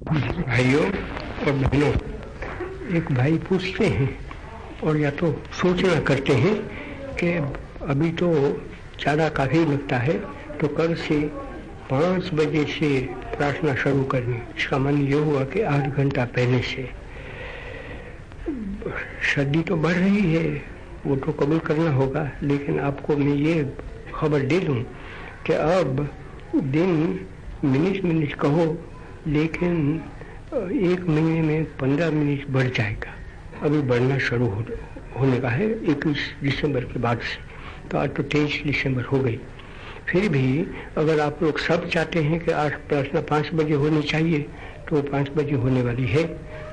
भाइयों और बहनों, एक भाई पूछते हैं और या तो सोचना करते हैं कि अभी तो ज़्यादा काफ़ी लगता है तो कल से पाँच बजे से प्रार्थना शुरू करनी। इसका मन ये हुआ कि आठ घंटा पहले से। सर्दी तो बढ़ रही है, वो तो कबूल करना होगा, लेकिन आपको मैं ये खबर दे दूँ कि अब दिन मिनट मिनट कहो लेकिन एक महीने में पंद्रह मिनट बढ़ जाएगा। अभी बढ़ना शुरू हो, होने का है इक्कीस दिसंबर के बाद से। तो आज तो तेईस दिसंबर हो गई। फिर भी अगर आप लोग सब चाहते हैं कि आज प्रार्थना पाँच बजे होनी चाहिए तो पाँच बजे होने वाली है।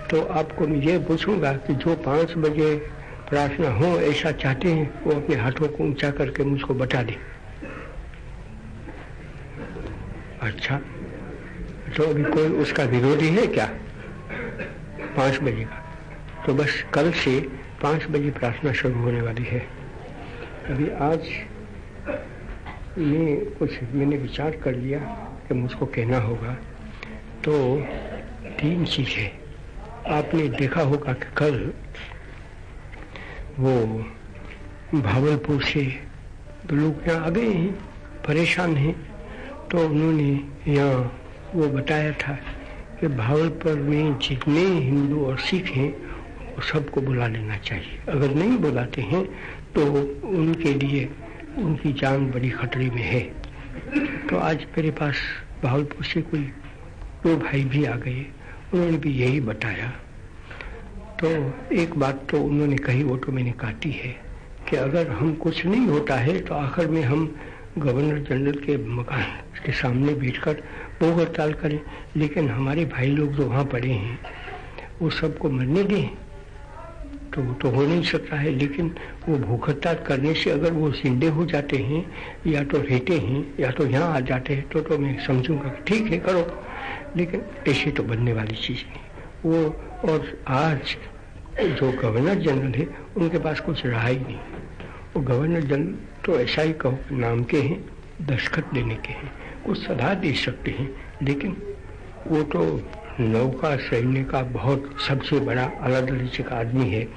तो आपको मैं ये पूछूँगा कि जो पाँच बजे प्रार्थना हो ऐसा चाहते हैं वो अपने हाथों को ऊँचा करके मुझको बता दें। अच्छा। तो अभी कोई उसका विरोधी है क्या? पाँच बजे। का तो बस कल से पाँच बजे प्रार्थना शुरू होने वाली है। अभी आज मैं कुछ, मैंने विचार कर लिया कि मुझको कहना होगा। तो तीन चीज़ आपने देखा होगा कि कल वो भावलपुर से लोग यहाँ आ गए हैं, परेशान हैं। तो उन्होंने यहाँ वो बताया था कि भावलपुर में जितने हिंदू और सिख हैं, वो सबको बुला लेना चाहिए। अगर नहीं बुलाते हैं तो उनके लिए उनकी जान बड़ी खतरे में है। तो आज मेरे पास भावलपुर से कोई दो भाई भी आ गए। उन्होंने भी यही बताया। तो एक बात तो उन्होंने कही, वो तो मैंने काटी है कि अगर हम कुछ नहीं होता है तो आखिर में हम गवर्नर जनरल के मकान के सामने बैठकर भूख हड़ताल करें। लेकिन हमारे भाई लोग जो वहाँ पड़े हैं। वो सबको मरने दें? तो वो तो हो नहीं सकता है। लेकिन वो भूख हड़ताल करने से अगर वो जिंदे हो जाते हैं, या तो रहते हैं, या तो यहाँ आ जाते हैं तो तो मैं समझूँगा कि ठीक है, करो। लेकिन ऐसे तो बनने वाली चीज़ नहीं। वो और आज जो गवर्नर जनरल है, उनके पास कुछ रहा ही नहीं। वो गवर्नर जनरल तो ऐसा ही कहो, नाम के हैं दस्खत देने के हैं, कुछ सलाह दे सकते हैं, लेकिन वो तो नौका सैन्य का बहुत, सबसे बड़ा अलग दर्जे का आदमी है।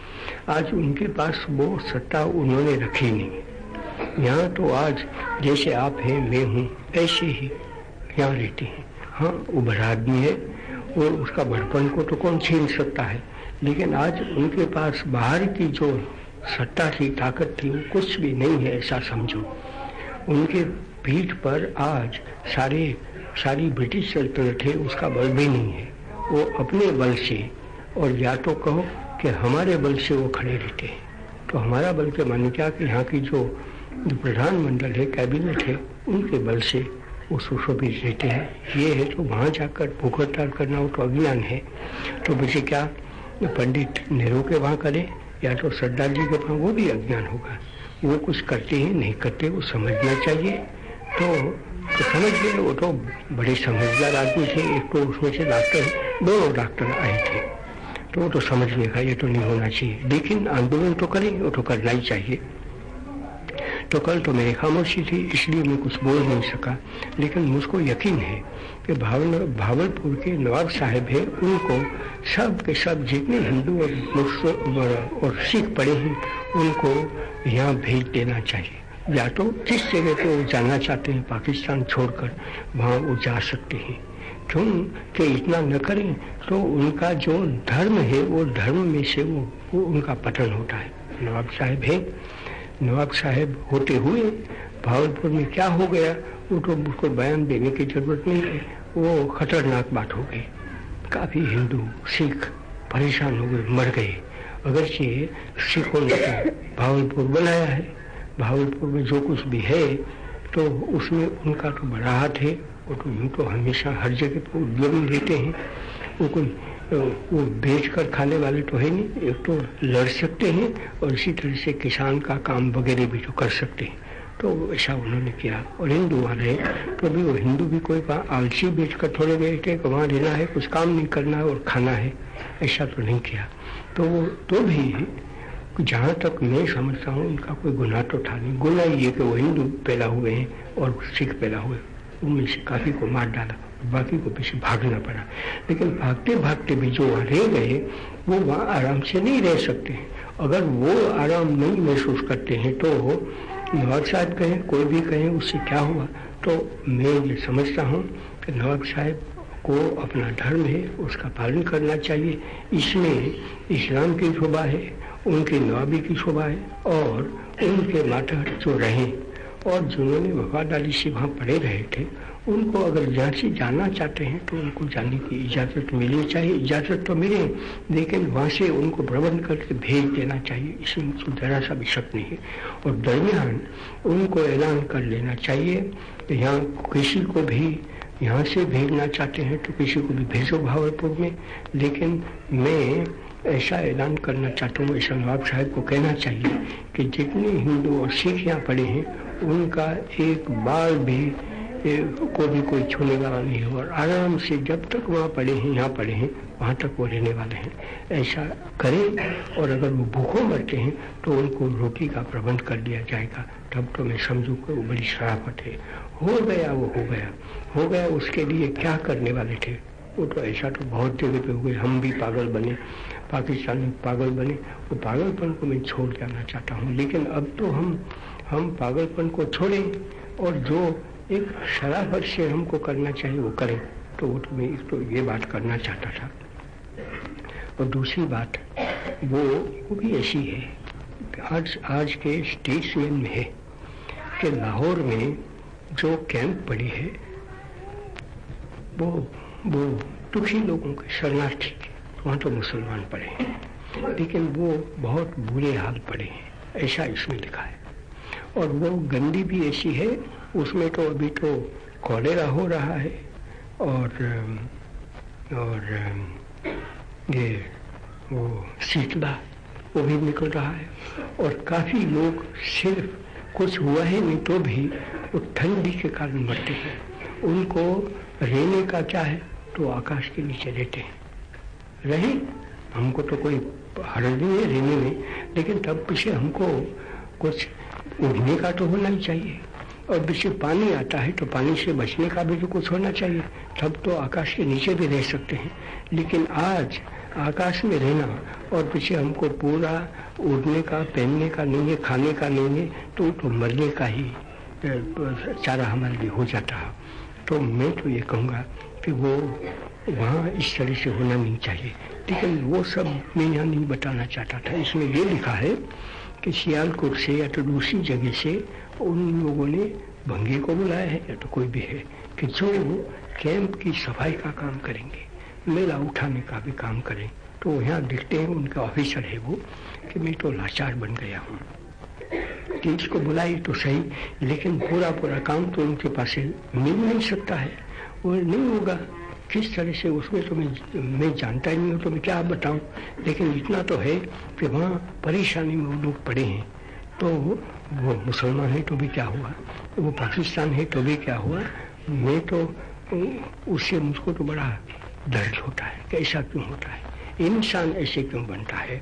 आज उनके पास वो सत्ता उन्होंने रखी नहीं। यहाँ तो आज जैसे आप हैं, मैं हूँ, ऐसे ही यहाँ रहते हैं। हाँ वो बड़ा आदमी है, और उसका बड़पन को तो कौन छीन सकता है? लेकिन आज उनके पास बाहर की जो सत्ता थी ताकत थी, वो कुछ भी नहीं है, ऐसा समझो। उनके पीठ पर आज सारे, सारी ब्रिटिश सल्तनत है उसका बल भी नहीं है। वो अपने बल से, और या तो कहो कि हमारे बल से वो खड़े रहते हैं। तो हमारा बल के माने क्या कि यहाँ की जो प्रधानमंडल है, कैबिनेट है, उनके बल से वो सुशोभित रहते हैं। ये है तो वहाँ जाकर भूख हड़ताल करना वो तो अभियान है। तो मुझे क्या पंडित नेहरू के वहाँ करें? या तो सरदार जी के पास वो भी अज्ञान होगा। वो कुछ करते हैं नहीं करते वो समझना चाहिए। तो, तो समझ गए वो तो बड़े समझदार आदमी थे। एक तो उसमें से डॉक्टर दोनों डॉक्टर आए थे। तो वो तो समझने का ये तो नहीं होना चाहिए। लेकिन आंदोलन तो करें वो तो करना ही चाहिए। तो कल तो मेरी खामोशी थी इसलिए मैं कुछ बोल नहीं सका। लेकिन मुझको यकीन है कि भावल भावलपुर के नवाब साहब है उनको सब के सब जितने हिंदू और मुस्लिम और सिख पड़े हैं उनको यहाँ भेज देना चाहिए। या तो जिस जगह पे वो जाना चाहते हैं पाकिस्तान छोड़कर वहाँ वो जा सकते हैं। क्यों कि इतना न करें तो उनका जो धर्म है वो धर्म में से वो, वो उनका पतन होता है। नवाब साहब है नवाब साहेब होते हुए भावलपुर में क्या हो गया वो तो उसको बयान देने की ज़रूरत नहीं है। वो खतरनाक बात हो गई। काफ़ी हिंदू, सिख परेशान हो गए, मर गए। अगरचे सिखों ने तो भावलपुर बनाया है। भावलपुर में जो कुछ भी है तो उसमें उनका तो बड़ा हाथ है। वो तो यूँ तो हमेशा हर जगह पर उद्योग रहते हैं। वो कोई वो बेच कर खाने वाले तो है नहीं, एक तो लड़ सकते हैं और इसी तरह से किसान का काम वगैरह भी तो कर सकते हैं। तो ऐसा उन्होंने किया। और हिंदू वहाँ रहे तो भी वो हिंदू भी कोई आलसी बेच कर थोड़े गए थे कि वहाँ रहना है, कुछ काम नहीं करना है और खाना है। ऐसा तो नहीं किया। तो वो तो भी जहाँ तक मैं समझता हूँ, उनका कोई गुनाह तो था नहीं। गुनाह ये कि वो हिंदू पैदा हुए हैं और सिख पैदा हुए उनमें से काफ़ी को मार डाला। बाकी को पीछे भागना पड़ा। लेकिन भागते भागते भी जो वहाँ रह गए, वो वहाँ आराम से नहीं रह सकते। अगर वो आराम नहीं महसूस करते हैं तो नवाब साहब कहें, कोई भी कहें, उससे क्या हुआ? तो मैं ये समझता हूँ कि नवाब साहब को अपना धर्म है, उसका पालन करना चाहिए। इसमें इस्लाम की शोभा है, उनकी नवाबी की शोभा है, और उनके मातहत जो रहे। और जिन्होंने वफादारी से वहाँ पड़े रहे थे उनको अगर जहाँ से जाना चाहते हैं तो उनको जाने की इजाज़त मिलनी चाहिए। इजाज़त तो मिले, लेकिन वहाँ से उनको प्रबंध करके भेज देना चाहिए। इसमें तो जरा सा भी शक नहीं है। और दरमियान उनको ऐलान कर लेना चाहिए यहाँ किसी को भी, यहाँ से भेजना चाहते हैं तो किसी को भी भेजो भावलपुर में। लेकिन मैं ऐसा ऐलान करना चाहता हूँ, ऐसा नवाब साहब को कहना चाहिए कि जितने हिंदू और सिख यहाँ पड़े हैं, उनका एक बार भी को भी कोई छूने वाला नहीं है और आराम से जब तक वहाँ पड़े हैं, यहाँ पड़े हैं, वहाँ तक वो रहने वाले हैं। ऐसा करें और अगर वो भूखों मरते हैं तो उनको रोटी का प्रबंध कर दिया जाएगा। तब तो मैं समझू कि वो बड़ी शराफत है। हो गया वो, हो गया। हो गया, उसके लिए क्या करने वाले थे? वो तो ऐसा तो बहुत जगह पे हुए हम भी पागल बने, पाकिस्तान में पागल बने। वो पागलपन को मैं छोड़ जाना चाहता हूँ। लेकिन अब तो हम हम पागलपन को छोड़ें और जो एक शराफत से हमको करना चाहिए, वो करें। तो वो तो मैं तो ये बात करना चाहता था। और दूसरी बात, वो वो भी ऐसी है आज आज के स्टेट्समैन में है कि लाहौर में जो कैंप पड़ी है, वो वो दुखी लोगों के शरणार्थी, वहाँ तो मुसलमान पड़े हैं। लेकिन वो बहुत बुरे हाल पड़े हैं, ऐसा इसमें लिखा है। और वो गंदी भी ऐसी है उसमें तो अभी तो कॉलेरा हो रहा है और और ये वो शीतला, वो भी निकल रहा है। और काफ़ी लोग सिर्फ़ कुछ हुआ ही नहीं तो भी वो ठंडी के कारण मरते हैं। उनको रहने का क्या है तो आकाश के नीचे रहते हैं। रहे, हमको तो कोई हर नहीं है रहने में लेकिन तब पीछे हमको कुछ उड़ने का तो होना ही चाहिए। और पीछे पानी आता है तो पानी से बचने का भी तो कुछ होना चाहिए। तब तो आकाश के नीचे भी रह सकते हैं। लेकिन आज आकाश में रहना और पीछे हमको पूरा उड़ने का, पहनने का नहीं है, खाने का नहीं है तो तो मरने का ही चारा हमारे लिए हो जाता है। तो मैं तो ये कहूँगा कि वो वहाँ इस तरह से होना नहीं चाहिए। लेकिन वो सब मैं यहाँ नहीं बताना चाहता था। इसमें ये लिखा है कि सियालकोट से या तो दूसरी जगह से उन लोगों ने भंगे को बुलाया है, या तो कोई भी है, कि जो कैंप की सफ़ाई का काम करेंगे, मेला उठाने का भी काम करें तो यहाँ दिखते हैं उनका ऑफिसर है वो, कि मैं तो लाचार बन गया हूँ। कि इसको बुलाई तो सही, लेकिन पूरा पूरा काम तो उनके पास मिल नहीं सकता है वो नहीं होगा। किस तरह से उसमें तो मैं मैं जानता ही नहीं हूँ तो मैं क्या बताऊँ, लेकिन इतना तो है कि वहाँ परेशानी में वो लोग पड़े हैं। तो वो मुसलमान है तो भी क्या हुआ? वो पाकिस्तान है तो भी क्या हुआ? मैं तो उससे मुझको तो बड़ा दर्द होता है, कि ऐसा क्यों होता है? इंसान ऐसे क्यों बनता है?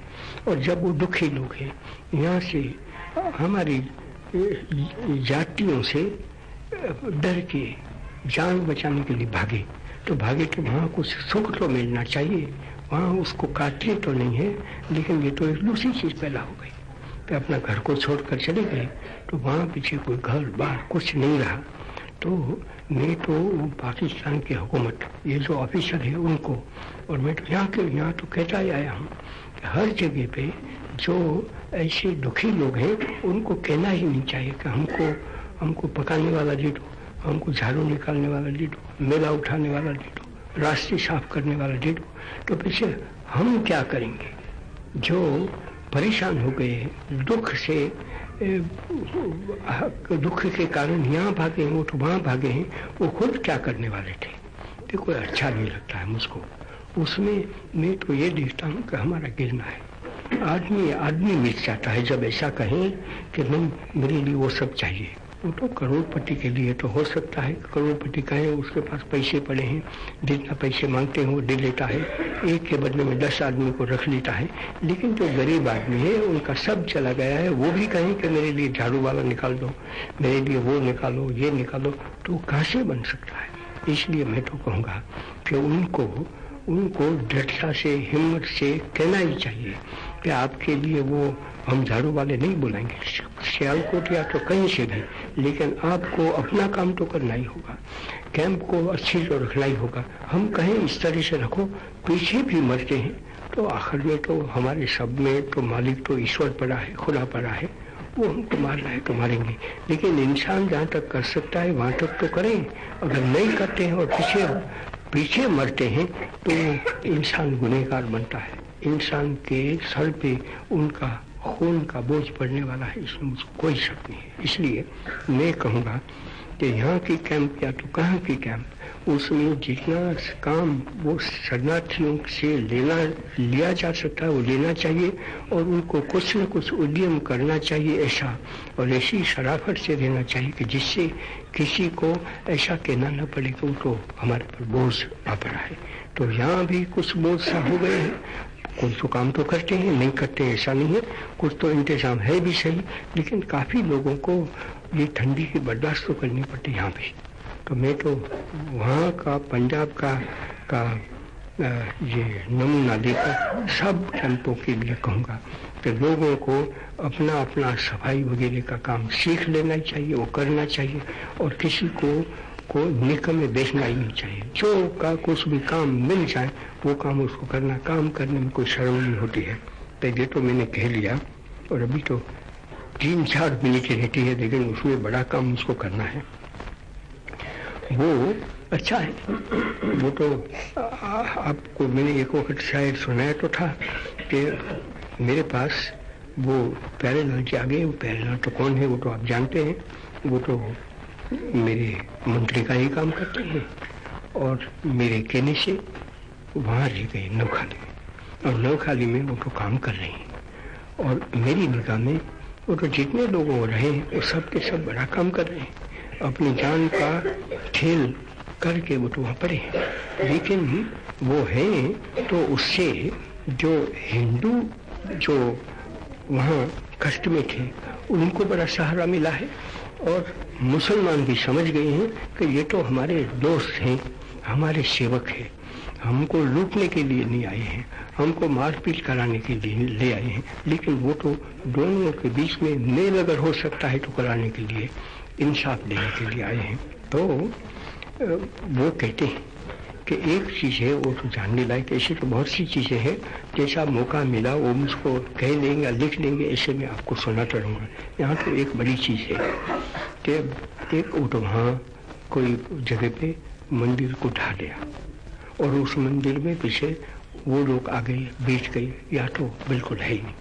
और जब वो दुखी लोग हैं, यहाँ से हमारी जातियों से, डर के, जान बचाने के लिए भागे। तो भागे तो वहाँ कुछ सुख तो मिलना चाहिए, वहाँ उसको काटते तो नहीं है, लेकिन ये तो एक दूसरी चीज़ पैदा हो गई। कि अपना घर को छोड़कर चले गए तो वहाँ पीछे कोई घर, बार कुछ नहीं रहा। तो मैं तो पाकिस्तान की हुकूमत, ये जो ऑफिसर है उनको, और मैं तो यहाँ के, यहाँ तो कहता ही आया हूँ कि हर जगह पे जो ऐसे दुखी लोग हैं, उनको कहना ही नहीं चाहिए कि हमको हमको पकाने वाला दे दो हमको झाड़ू निकालने वाला दे दो मेला उठाने वाला दे दो रास्ते साफ़ करने वाला दे दो तो पीछे हम क्या करेंगे? जो परेशान हो गए हैं। दुख से दुख के कारण यहाँ भागे हैं वो तो वहाँ भागे हैं। वो खुद क्या करने वाले थे? तो कोई अच्छा नहीं लगता है मुझको। उसमें मैं तो ये देखता हूँ कि हमारा गिरना है। आदमी आदमी मिल जाता है जब ऐसा कहें कि नहीं, मेरे लिए वो सब चाहिए। वो तो करोड़पति के लिए तो हो सकता है। करोड़पति कहे उसके पास पैसे पड़े हैं। जितना पैसे मांगते हैं, वो दे लेता है। एक के बदले में दस आदमी को रख लेता है। लेकिन जो गरीब आदमी है, उनका सब चला गया है। वो भी कहें कि मेरे लिए झाड़ू वाला निकाल दो, मेरे लिए वो निकालो, ये निकालो तो कहाँ से बन सकता है? इसलिए मैं तो कहूँगा कि उनको उनको दृढ़ता से, हिम्मत से कहना ही चाहिए। कि आपके लिए वो हम झाड़ू वाले नहीं बुलाएँगे। सियालकोट या तो कहीं से भी, लेकिन आपको अपना काम तो करना ही होगा। कैंप को अच्छी तो रखना ही होगा। हम कहें इस तरह से रखो, पीछे भी मरते हैं तो आखिर में तो हमारे सब में तो मालिक तो ईश्वर पड़ा है, खुदा पड़ा है। वो हमको मारना है तो मारेंगे। लेकिन इंसान जहाँ तक कर सकता है, वहाँ तक तो करें। अगर नहीं करते हैं और पीछे पीछे मरते हैं तो इंसान गुनेगार बनता है। इंसान के सर पे उनका खून का बोझ पड़ने वाला है, इसमें मुझे कोई शक नहीं है। इसलिए मैं कहूँगा कि यहाँ की कैंप या तो कहाँ की कैंप उसमें जितना काम वो शरणार्थियों से लेना, लिया जा सकता है, वो लेना चाहिए और उनको कुछ न कुछ उद्यम करना चाहिए ऐसा और ऐसी शराफत से देना चाहिए कि जिससे किसी को ऐसा कहना न पड़े कि तो हमारे पर बोझ आ पड़ा है। तो यहाँ भी कुछ बोझ सा हो गए हैं। कुछ तो काम तो करते हैं, नहीं करते ऐसा नहीं है। कुछ तो इंतज़ाम है भी सही, लेकिन काफ़ी लोगों को ये ठंडी की बर्दाश्त तो करनी पड़ती यहाँ पे। तो मैं तो वहाँ का, पंजाब का का ये नमूना देकर सब कैंपों के लिए कहूँगा कि लोगों को अपना अपना सफ़ाई वगैरह का काम सीख लेना चाहिए, वो करना चाहिए, और किसी को को निकम में बेचना ही नहीं चाहिए। जो का कुछ भी काम मिल जाए वो काम उसको करना काम करने में कोई शर्म नहीं होती है। पहले तो मैंने कह लिया और अभी तो तीन चार मिनट रहती है लेकिन उसमें बड़ा काम उसको करना है। वो अच्छा है। वो तो आ, आपको मैंने एक वक्त शायद सुनाया तो था कि मेरे पास वो प्यारेलाल जी आ गए वो प्यारेलाल तो कौन है वो तो आप जानते हैं। वो तो मेरे मंत्री का ही काम करते हैं और मेरे कहने से वहाँ रह गए नौखाली। में और नौखाली में वो तो काम कर रहे हैं। और मेरी निगाह में वो तो जितने लोग हो रहे हैं, वो सब के सब बड़ा काम कर रहे हैं। अपनी जान का खेल करके वो तो वहाँ पड़े हैं। लेकिन वो है तो उससे जो हिंदू जो वहाँ कष्ट में थे, उनको बड़ा सहारा मिला है। और मुसलमान भी समझ गए हैं कि ये तो हमारे दोस्त हैं, हमारे सेवक हैं। हमको लूटने के लिए नहीं आए हैं, हमको मारपीट कराने के लिए ले आए हैं। लेकिन वो तो दोनों के बीच में मेल अगर हो सकता है तो कराने के लिए, इंसाफ देने के लिए आए हैं। तो वो कहते हैं कि एक चीज़ है, वो तो जानने लायक ऐसी तो बहुत सी चीज़ें हैं, जैसा मौका मिला, वो मुझको कह देंगे, लिख लेंगे ऐसे में आपको सुनाता रहूँगा। यहाँ तो एक बड़ी चीज़ है कि एक तो वहाँ कोई जगह पे मंदिर को ढा दिया और उस मंदिर में पीछे वो लोग आ गए बीच गए, या तो बिल्कुल है ही नहीं।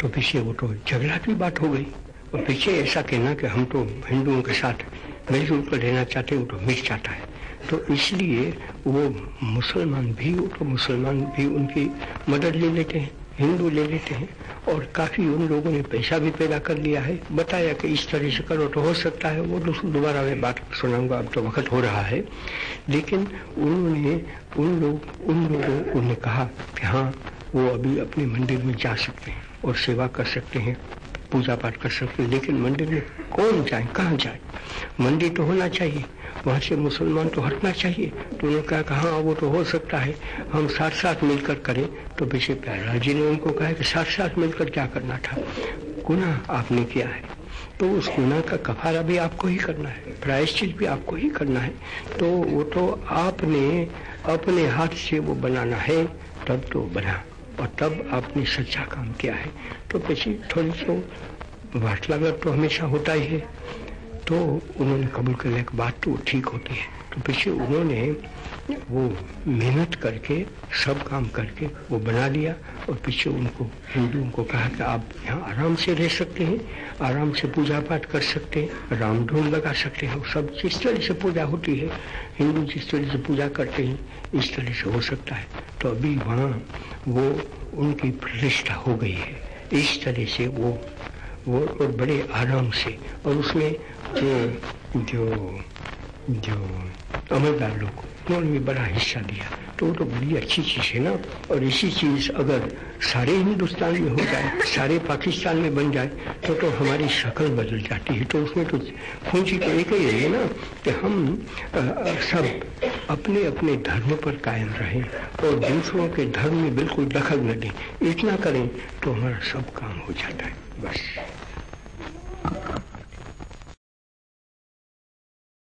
तो पीछे वो तो झगड़ा की बात हो गई। और पीछे ऐसा कहना कि हम तो हिंदुओं के साथ मिलजुल कर रहना चाहते वो तो मिट चाहता है। तो इसलिए वो मुसलमान भी वो तो मुसलमान भी उनकी मदद ले लेते हैं, हिंदू ले लेते हैं और काफ़ी उन लोगों ने पैसा भी पैदा कर लिया है। बताया कि इस तरह से करो तो हो सकता है। वो दोबारा मैं बात सुनाऊँगा, अब तो वक्त हो रहा है। लेकिन उन्होंने, उन लोग, उन लोगों ने कहा कि हाँ वो अभी अपने मंदिर में जा सकते हैं और सेवा कर सकते हैं। पूजा पाठ कर सकते लेकिन मंदिर में कौन जाए, कहाँ जाए? मंदिर तो होना चाहिए, वहाँ से मुसलमान तो हटना चाहिए। तो उन्होंने कहा कि हाँ वो तो हो सकता है, हम साथ साथ मिलकर करें। तो विषय प्यारा जी ने उनको कहा कि साथ साथ मिलकर क्या करना था? गुना आपने किया है तो उस गुना का कफारा भी आपको ही करना है, प्रायश्चित भी आपको ही करना है। तो वो तो आपने अपने हाथ से वो बनाना है, तब तो बना। और तब आपने सच्चा काम किया है। तो पीछे थोड़ी सी वाटलागर तो हमेशा होता ही है। तो उन्होंने कबूल कर लिया बात तो ठीक होती है। तो पीछे उन्होंने वो मेहनत करके, सब काम करके वो बना लिया और पीछे उनको, हिंदुओं को कहा कि आप यहाँ आराम से रह सकते हैं, आराम से पूजा पाठ कर सकते हैं राम ढोल लगा सकते हैं। सब जिस तरह से पूजा होती है, हिंदू जिस तरह से पूजा करते हैं, इस तरह से हो सकता है। तो अभी वहाँ वो उनकी प्रतिष्ठा हो गई है। इस तरह से वो वो और बड़े आराम से और उसमें जो जो जो अमरदार लोग उन्होंने भी बड़ा हिस्सा दिया। तो तो बड़ी अच्छी चीज़ है ना। और इसी चीज़ अगर सारे हिंदुस्तान में हो जाए सारे पाकिस्तान में बन जाए तो तो हमारी शक्ल बदल जाती है। तो उसमें तो पूंजी तो एक ही है ना कि हम आ, सब अपने अपने धर्म पर कायम रहें और दूसरों के धर्म में बिल्कुल दखल न दें। इतना करें तो हमारा सब काम हो जाता है। बस।